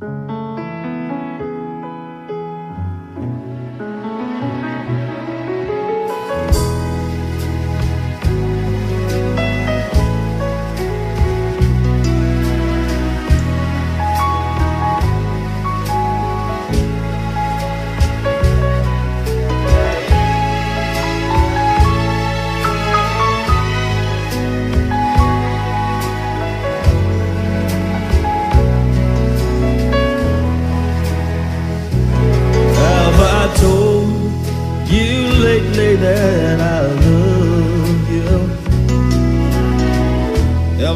Have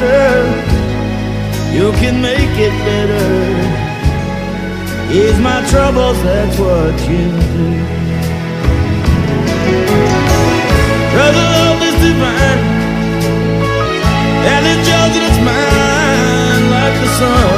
With. You can make it better. Ease my troubles, that's what you do. The love is divine. And it shows that it's mine like the sun.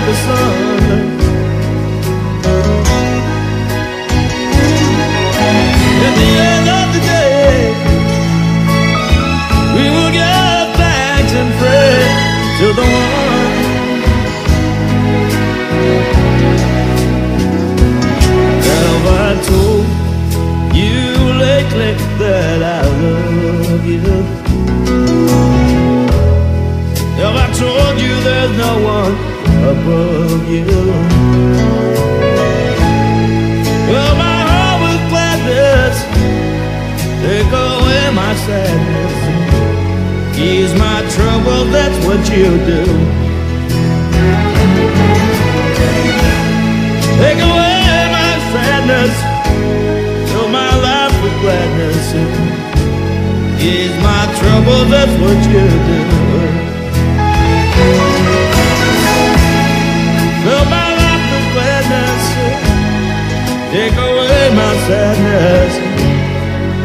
Like the sun. At the end of the day, we thanks and pray to the one. Above you? Well, my heart with gladness, take away my sadness, ease my trouble. That's what you do. Take away my sadness, fill my life with gladness, ease my trouble. That's what you do.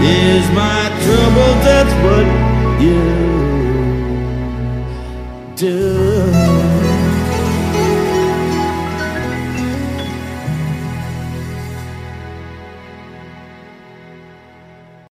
Ease my trouble. That's what you.